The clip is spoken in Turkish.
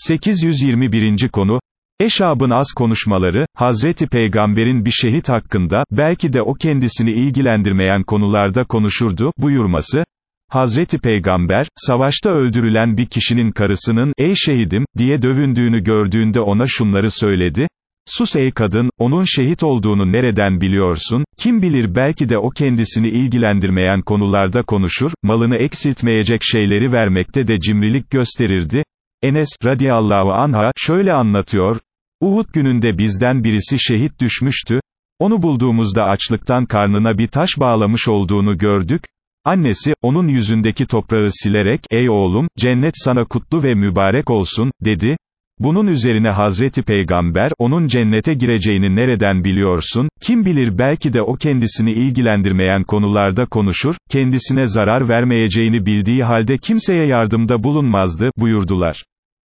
821. konu, Eşab'ın az konuşmaları, Hazreti Peygamber'in bir şehit hakkında, belki de o kendisini ilgilendirmeyen konularda konuşurdu, buyurması, Hazreti Peygamber, savaşta öldürülen bir kişinin karısının, ey şehidim, diye dövündüğünü gördüğünde ona şunları söyledi, Sus ey kadın, onun şehit olduğunu nereden biliyorsun, kim bilir belki de o kendisini ilgilendirmeyen konularda konuşur, malını eksiltmeyecek şeyleri vermekte de cimrilik gösterirdi. Enes, radiyallahu anha, şöyle anlatıyor, Uhud gününde bizden birisi şehit düşmüştü, onu bulduğumuzda açlıktan karnına bir taş bağlamış olduğunu gördük, annesi, onun yüzündeki toprağı silerek, ey oğlum, cennet sana kutlu ve mübarek olsun, dedi, bunun üzerine Hazreti Peygamber, onun cennete gireceğini nereden biliyorsun, kim bilir belki de o kendisini ilgilendirmeyen konularda konuşur, kendisine zarar vermeyeceğini bildiği halde kimseye yardımda bulunmazdı, buyurdular.